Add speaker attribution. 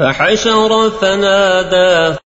Speaker 1: فحشر فنادى